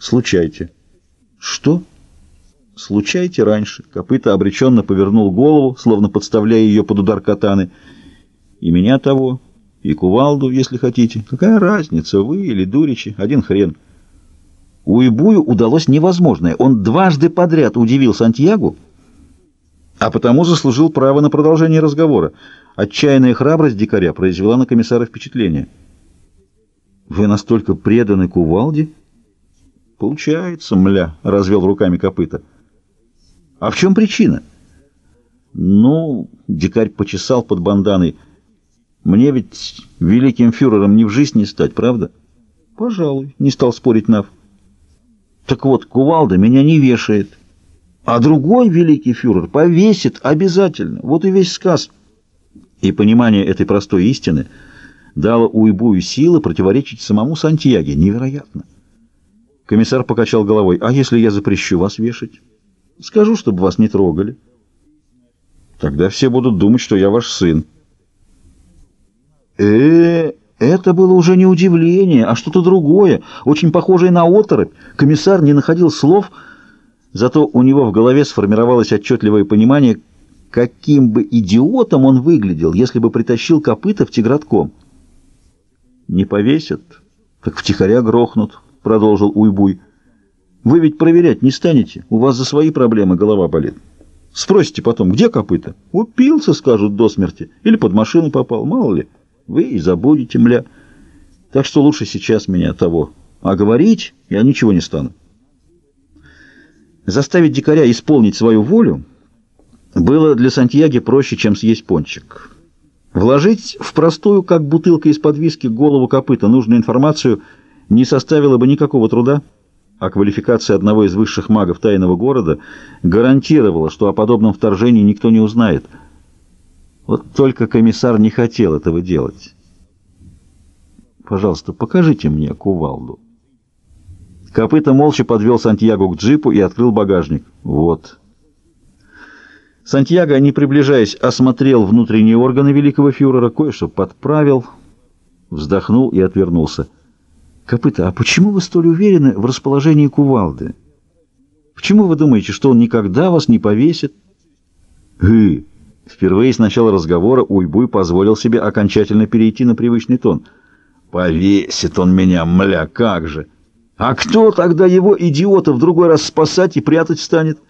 Случайте. Что? Случайте раньше. Копыта обреченно повернул голову, словно подставляя ее под удар катаны. И меня того, и кувалду, если хотите. Какая разница, вы или дуричи, один хрен. Уйбую удалось невозможное. Он дважды подряд удивил Сантьягу, а потому заслужил право на продолжение разговора. Отчаянная храбрость дикаря произвела на комиссара впечатление. «Вы настолько преданы кувалде?» «Получается, мля», — развел руками копыта. «А в чем причина?» «Ну...» — дикарь почесал под банданой. «Мне ведь великим фюрером не в жизнь не стать, правда?» «Пожалуй», — не стал спорить Нав. «Так вот, кувалда меня не вешает, а другой великий фюрер повесит обязательно. Вот и весь сказ». И понимание этой простой истины дало Уйбую силы противоречить самому Сантьяге. Невероятно! Комиссар покачал головой. «А если я запрещу вас вешать? Скажу, чтобы вас не трогали. Тогда все будут думать, что я ваш сын». Э, это было уже не удивление, а что-то другое, очень похожее на оторопь. Комиссар не находил слов, зато у него в голове сформировалось отчетливое понимание, каким бы идиотом он выглядел, если бы притащил копыта в тигратком. «Не повесят, так втихаря грохнут», — продолжил Уйбуй. «Вы ведь проверять не станете, у вас за свои проблемы голова болит. Спросите потом, где копыта? Упился, скажут до смерти, или под машину попал, мало ли. Вы и забудете, мля. Так что лучше сейчас меня того. А говорить я ничего не стану». Заставить дикаря исполнить свою волю было для Сантьяги проще, чем съесть пончик. Вложить в простую, как бутылка из-под виски, голову копыта нужную информацию – не составило бы никакого труда, а квалификация одного из высших магов тайного города гарантировала, что о подобном вторжении никто не узнает. Вот только комиссар не хотел этого делать. «Пожалуйста, покажите мне кувалду». Копыта молча подвел Сантьяго к джипу и открыл багажник. «Вот». Сантьяго, не приближаясь, осмотрел внутренние органы великого фюрера, кое-что подправил, вздохнул и отвернулся. Копыта, а почему вы столь уверены в расположении кувалды? Почему вы думаете, что он никогда вас не повесит? Гы! Впервые с начала разговора Уйбуй позволил себе окончательно перейти на привычный тон. «Повесит он меня, мля, как же! А кто тогда его, идиота, в другой раз спасать и прятать станет?»